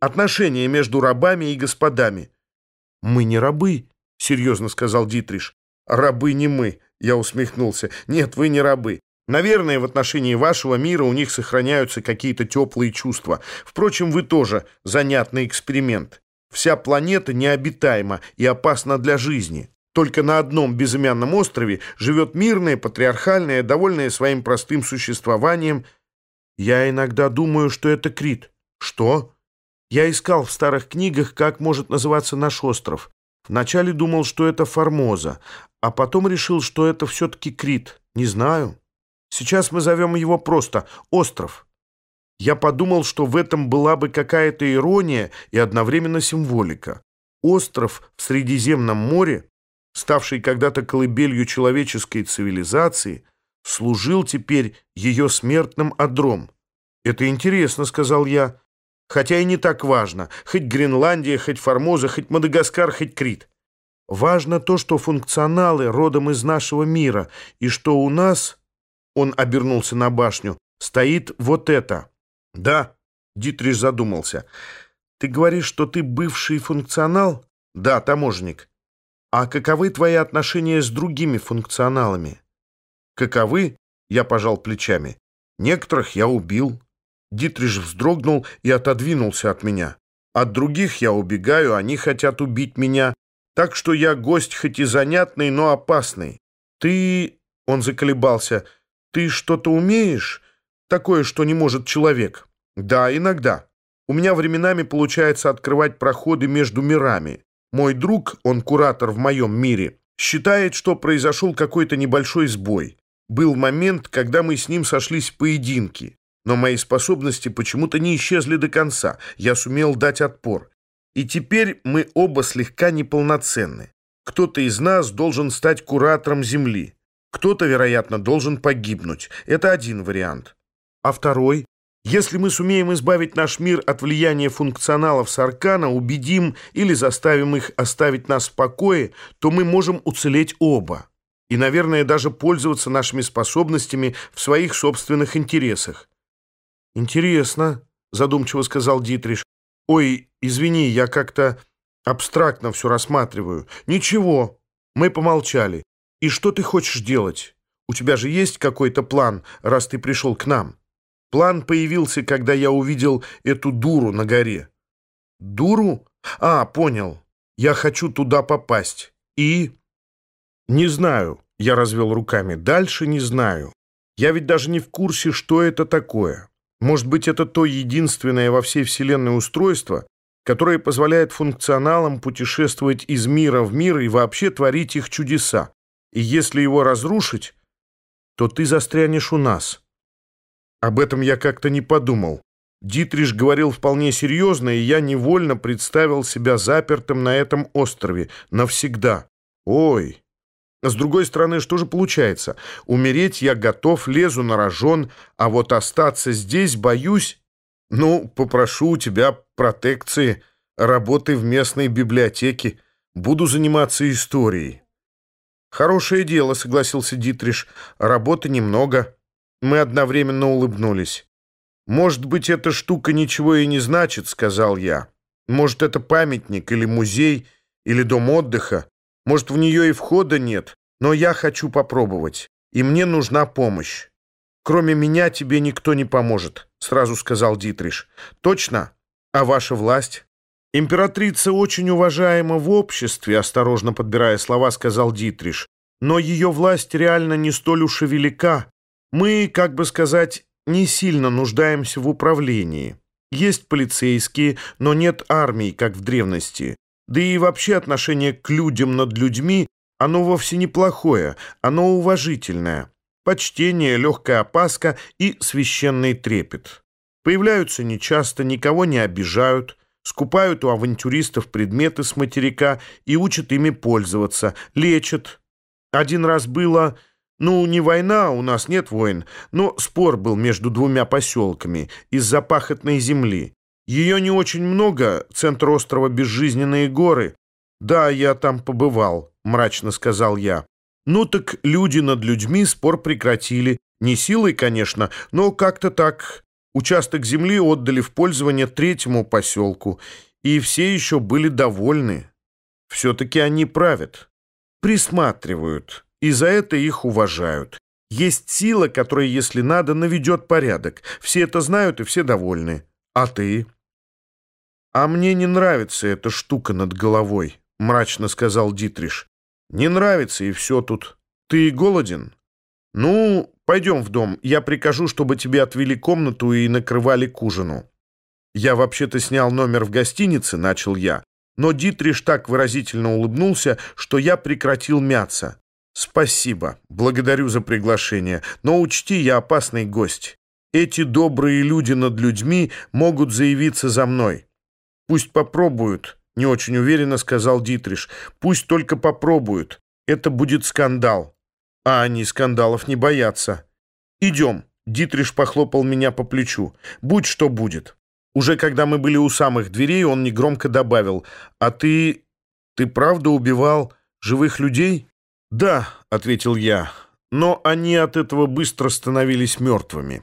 Отношения между рабами и господами. Мы не рабы, серьезно сказал Дитриш. Рабы не мы, я усмехнулся. Нет, вы не рабы. Наверное, в отношении вашего мира у них сохраняются какие-то теплые чувства. Впрочем, вы тоже занятный эксперимент. Вся планета необитаема и опасна для жизни. Только на одном безымянном острове живет мирное, патриархальное, довольное своим простым существованием. Я иногда думаю, что это Крит. Что? Я искал в старых книгах, как может называться наш остров. Вначале думал, что это Формоза, а потом решил, что это все-таки Крит. Не знаю. Сейчас мы зовем его просто «Остров». Я подумал, что в этом была бы какая-то ирония и одновременно символика. Остров в Средиземном море, ставший когда-то колыбелью человеческой цивилизации, служил теперь ее смертным одром. «Это интересно», — сказал я, «хотя и не так важно, хоть Гренландия, хоть Формоза, хоть Мадагаскар, хоть Крит. Важно то, что функционалы родом из нашего мира, и что у нас он обернулся на башню. «Стоит вот это». «Да», — Дитриш задумался. «Ты говоришь, что ты бывший функционал?» «Да, таможенник». «А каковы твои отношения с другими функционалами?» «Каковы?» — я пожал плечами. «Некоторых я убил». Дитриш вздрогнул и отодвинулся от меня. «От других я убегаю, они хотят убить меня. Так что я гость хоть и занятный, но опасный. Ты...» — он заколебался. «Ты что-то умеешь? Такое, что не может человек?» «Да, иногда. У меня временами получается открывать проходы между мирами. Мой друг, он куратор в моем мире, считает, что произошел какой-то небольшой сбой. Был момент, когда мы с ним сошлись в поединке, но мои способности почему-то не исчезли до конца. Я сумел дать отпор. И теперь мы оба слегка неполноценны. Кто-то из нас должен стать куратором Земли. Кто-то, вероятно, должен погибнуть. Это один вариант. А второй? Если мы сумеем избавить наш мир от влияния функционалов Саркана, убедим или заставим их оставить нас в покое, то мы можем уцелеть оба. И, наверное, даже пользоваться нашими способностями в своих собственных интересах. «Интересно», — задумчиво сказал Дитриш. «Ой, извини, я как-то абстрактно все рассматриваю. Ничего». Мы помолчали. «И что ты хочешь делать? У тебя же есть какой-то план, раз ты пришел к нам?» План появился, когда я увидел эту дуру на горе. «Дуру? А, понял. Я хочу туда попасть. И...» «Не знаю», — я развел руками. «Дальше не знаю. Я ведь даже не в курсе, что это такое. Может быть, это то единственное во всей Вселенной устройство, которое позволяет функционалам путешествовать из мира в мир и вообще творить их чудеса и если его разрушить, то ты застрянешь у нас. Об этом я как-то не подумал. Дитриш говорил вполне серьезно, и я невольно представил себя запертым на этом острове навсегда. Ой! С другой стороны, что же получается? Умереть я готов, лезу на рожон, а вот остаться здесь боюсь. Ну, попрошу у тебя протекции, работы в местной библиотеке. Буду заниматься историей. «Хорошее дело», — согласился Дитриш. «Работы немного». Мы одновременно улыбнулись. «Может быть, эта штука ничего и не значит», — сказал я. «Может, это памятник или музей, или дом отдыха. Может, в нее и входа нет, но я хочу попробовать, и мне нужна помощь». «Кроме меня тебе никто не поможет», — сразу сказал Дитриш. «Точно? А ваша власть?» «Императрица очень уважаема в обществе», — осторожно подбирая слова, сказал Дитриш. «Но ее власть реально не столь уж и велика. Мы, как бы сказать, не сильно нуждаемся в управлении. Есть полицейские, но нет армии, как в древности. Да и вообще отношение к людям над людьми, оно вовсе неплохое, оно уважительное. Почтение, легкая опаска и священный трепет. Появляются нечасто, никого не обижают» скупают у авантюристов предметы с материка и учат ими пользоваться, лечат. Один раз было, ну, не война, у нас нет войн, но спор был между двумя поселками из-за пахотной земли. Ее не очень много, центр острова Безжизненные горы. Да, я там побывал, мрачно сказал я. Ну так люди над людьми спор прекратили. Не силой, конечно, но как-то так Участок земли отдали в пользование третьему поселку, и все еще были довольны. Все-таки они правят, присматривают, и за это их уважают. Есть сила, которая, если надо, наведет порядок. Все это знают и все довольны. А ты? А мне не нравится эта штука над головой, мрачно сказал Дитриш. Не нравится, и все тут. Ты голоден? Ну, пойдем в дом. Я прикажу, чтобы тебе отвели комнату и накрывали к ужину. Я вообще-то снял номер в гостинице, начал я. Но Дитриш так выразительно улыбнулся, что я прекратил мяться. «Спасибо, благодарю за приглашение, но учти, я опасный гость. Эти добрые люди над людьми могут заявиться за мной. Пусть попробуют», — не очень уверенно сказал Дитриш. «Пусть только попробуют. Это будет скандал». А они скандалов не боятся. «Идем», — Дитриш похлопал меня по плечу. «Будь что будет». Уже когда мы были у самых дверей, он негромко добавил. «А ты... ты правда убивал живых людей?» «Да», — ответил я, — «но они от этого быстро становились мертвыми».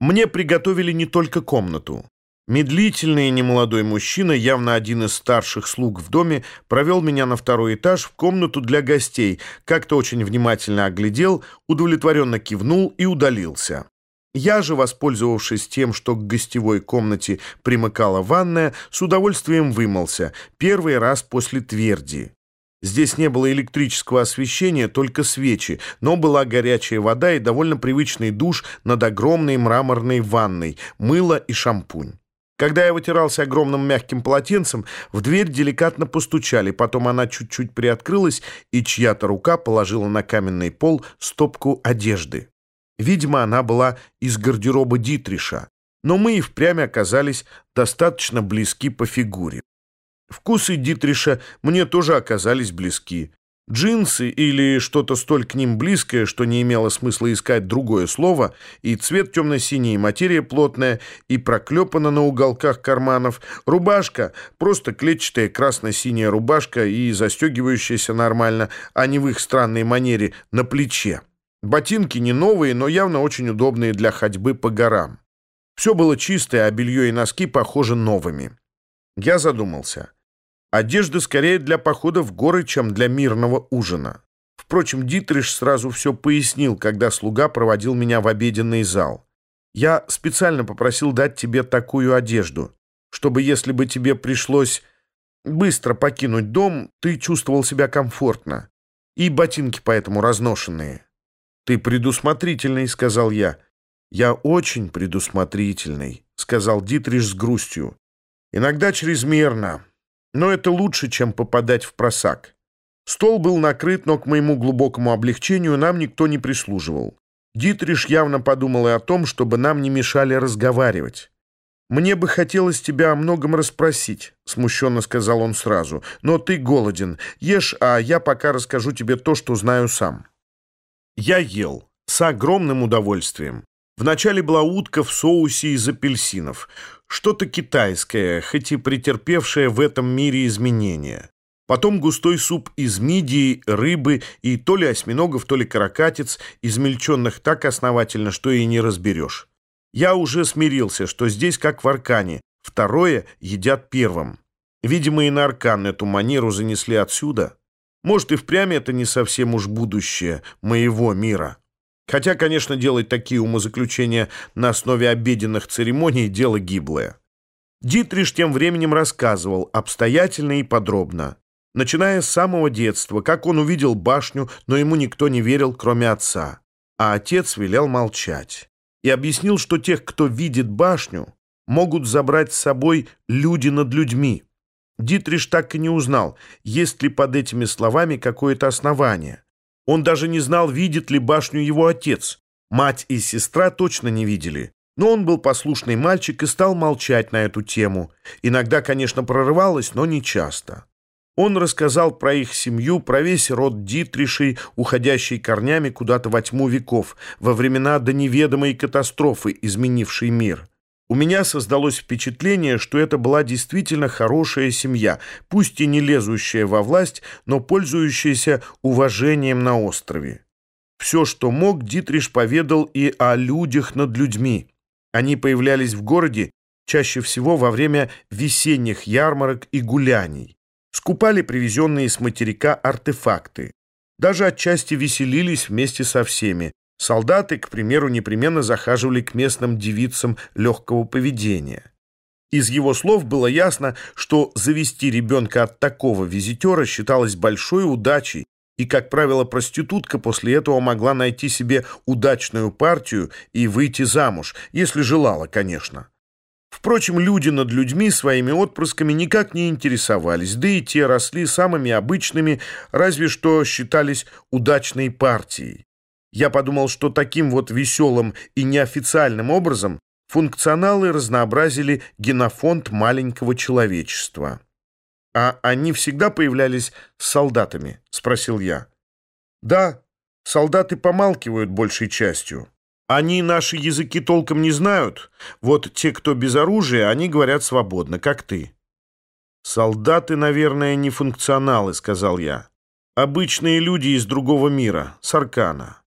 Мне приготовили не только комнату. Медлительный и немолодой мужчина, явно один из старших слуг в доме, провел меня на второй этаж в комнату для гостей, как-то очень внимательно оглядел, удовлетворенно кивнул и удалился. Я же, воспользовавшись тем, что к гостевой комнате примыкала ванная, с удовольствием вымылся, первый раз после тверди. Здесь не было электрического освещения, только свечи, но была горячая вода и довольно привычный душ над огромной мраморной ванной, мыло и шампунь. Когда я вытирался огромным мягким полотенцем, в дверь деликатно постучали, потом она чуть-чуть приоткрылась, и чья-то рука положила на каменный пол стопку одежды. Видимо, она была из гардероба Дитриша, но мы и впрямь оказались достаточно близки по фигуре. Вкусы Дитриша мне тоже оказались близки. Джинсы или что-то столь к ним близкое, что не имело смысла искать другое слово, и цвет темно-синий, и материя плотная, и проклепана на уголках карманов. Рубашка, просто клетчатая красно-синяя рубашка и застегивающаяся нормально, а не в их странной манере, на плече. Ботинки не новые, но явно очень удобные для ходьбы по горам. Все было чистое, а белье и носки похожи новыми. Я задумался. Одежда скорее для похода в горы, чем для мирного ужина. Впрочем, Дитриш сразу все пояснил, когда слуга проводил меня в обеденный зал. «Я специально попросил дать тебе такую одежду, чтобы, если бы тебе пришлось быстро покинуть дом, ты чувствовал себя комфортно. И ботинки поэтому разношенные». «Ты предусмотрительный», — сказал я. «Я очень предусмотрительный», — сказал Дитриш с грустью. «Иногда чрезмерно. Но это лучше, чем попадать в просак. Стол был накрыт, но к моему глубокому облегчению нам никто не прислуживал. Дитриш явно подумал и о том, чтобы нам не мешали разговаривать. «Мне бы хотелось тебя о многом расспросить», — смущенно сказал он сразу. «Но ты голоден. Ешь, а я пока расскажу тебе то, что знаю сам». Я ел. С огромным удовольствием. Вначале была утка в соусе из апельсинов. Что-то китайское, хоть и претерпевшее в этом мире изменения. Потом густой суп из мидии, рыбы и то ли осьминогов, то ли каракатиц, измельченных так основательно, что и не разберешь. Я уже смирился, что здесь как в Аркане. Второе едят первым. Видимо, и на Аркан эту манеру занесли отсюда. Может, и впрямь это не совсем уж будущее моего мира. Хотя, конечно, делать такие умозаключения на основе обеденных церемоний – дело гиблое. Дитриш тем временем рассказывал обстоятельно и подробно. Начиная с самого детства, как он увидел башню, но ему никто не верил, кроме отца. А отец велел молчать. И объяснил, что тех, кто видит башню, могут забрать с собой люди над людьми. Дитриш так и не узнал, есть ли под этими словами какое-то основание. Он даже не знал, видит ли башню его отец. Мать и сестра точно не видели. Но он был послушный мальчик и стал молчать на эту тему. Иногда, конечно, прорывалось, но не часто. Он рассказал про их семью, про весь род Дитришей, уходящий корнями куда-то во тьму веков, во времена до неведомой катастрофы, изменившей мир. У меня создалось впечатление, что это была действительно хорошая семья, пусть и не лезущая во власть, но пользующаяся уважением на острове. Все, что мог, Дитриш поведал и о людях над людьми. Они появлялись в городе чаще всего во время весенних ярмарок и гуляний. Скупали привезенные с материка артефакты. Даже отчасти веселились вместе со всеми. Солдаты, к примеру, непременно захаживали к местным девицам легкого поведения. Из его слов было ясно, что завести ребенка от такого визитера считалось большой удачей, и, как правило, проститутка после этого могла найти себе удачную партию и выйти замуж, если желала, конечно. Впрочем, люди над людьми своими отпрысками никак не интересовались, да и те росли самыми обычными, разве что считались удачной партией. Я подумал, что таким вот веселым и неофициальным образом функционалы разнообразили генофонд маленького человечества. «А они всегда появлялись с солдатами?» — спросил я. «Да, солдаты помалкивают большей частью. Они наши языки толком не знают. Вот те, кто без оружия, они говорят свободно, как ты». «Солдаты, наверное, не функционалы», — сказал я. «Обычные люди из другого мира, Саркана.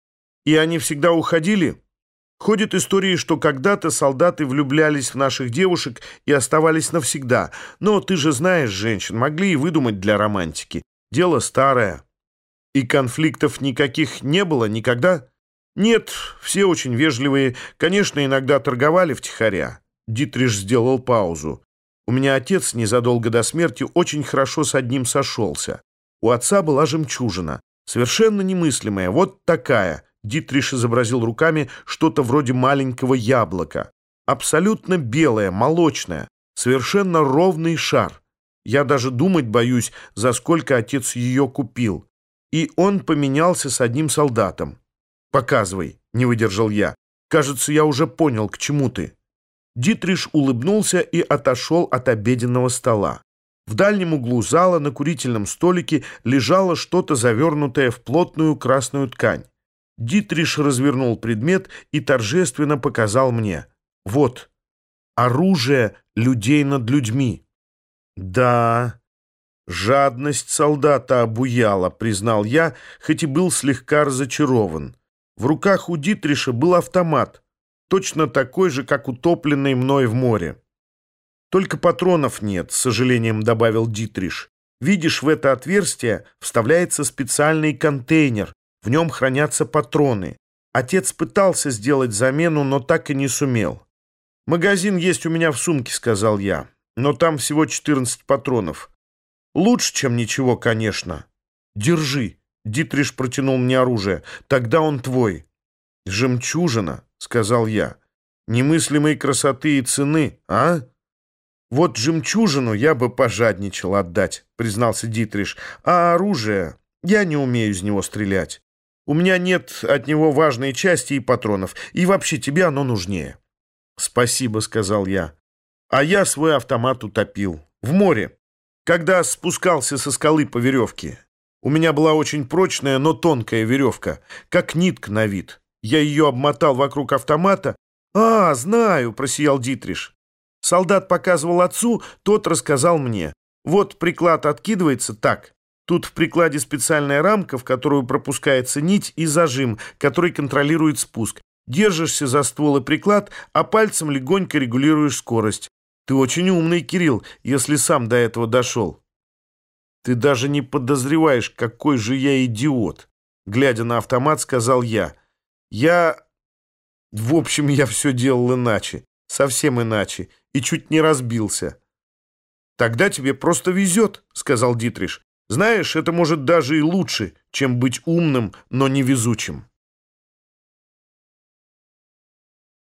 И они всегда уходили?» Ходят истории, что когда-то солдаты влюблялись в наших девушек и оставались навсегда. Но ты же знаешь женщин, могли и выдумать для романтики. Дело старое. И конфликтов никаких не было никогда? Нет, все очень вежливые. Конечно, иногда торговали втихаря. Дитриш сделал паузу. У меня отец незадолго до смерти очень хорошо с одним сошелся. У отца была жемчужина. Совершенно немыслимая, вот такая — Дитриш изобразил руками что-то вроде маленького яблока. Абсолютно белое, молочное, совершенно ровный шар. Я даже думать боюсь, за сколько отец ее купил. И он поменялся с одним солдатом. «Показывай», — не выдержал я. «Кажется, я уже понял, к чему ты». Дитриш улыбнулся и отошел от обеденного стола. В дальнем углу зала на курительном столике лежало что-то завернутое в плотную красную ткань. Дитриш развернул предмет и торжественно показал мне. Вот, оружие людей над людьми. Да, жадность солдата обуяла, признал я, хоть и был слегка разочарован. В руках у Дитриша был автомат, точно такой же, как утопленный мной в море. Только патронов нет, с сожалением добавил Дитриш. Видишь, в это отверстие вставляется специальный контейнер, в нем хранятся патроны. Отец пытался сделать замену, но так и не сумел. «Магазин есть у меня в сумке», — сказал я, «но там всего 14 патронов. Лучше, чем ничего, конечно. Держи». Дитриш протянул мне оружие. «Тогда он твой». «Жемчужина», — сказал я. «Немыслимой красоты и цены, а?» «Вот жемчужину я бы пожадничал отдать», — признался Дитриш. «А оружие? Я не умею из него стрелять. У меня нет от него важной части и патронов, и вообще тебе оно нужнее». «Спасибо», — сказал я. А я свой автомат утопил. В море. Когда спускался со скалы по веревке. У меня была очень прочная, но тонкая веревка, как нитка на вид. Я ее обмотал вокруг автомата. «А, знаю», — просиял Дитриш. Солдат показывал отцу, тот рассказал мне. Вот приклад откидывается так. Тут в прикладе специальная рамка, в которую пропускается нить и зажим, который контролирует спуск. Держишься за ствол и приклад, а пальцем легонько регулируешь скорость. Ты очень умный, Кирилл, если сам до этого дошел. Ты даже не подозреваешь, какой же я идиот. Глядя на автомат, сказал я. Я... В общем, я все делал иначе. Совсем иначе. И чуть не разбился. «Тогда тебе просто везет», — сказал Дитриш. Знаешь, это может даже и лучше, чем быть умным, но невезучим.